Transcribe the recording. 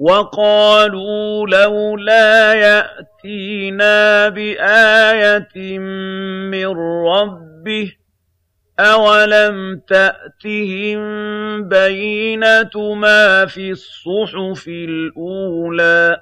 وَقَالُوا لَوْلَا يَأْتِينَا بِآيَةٍ مِّن رَّبِّهِ ۚ أَوَلَمْ تَأْتِهِم بَيِّنَةُ مَا فِي الصُّحُفِ الْأُولَىٰ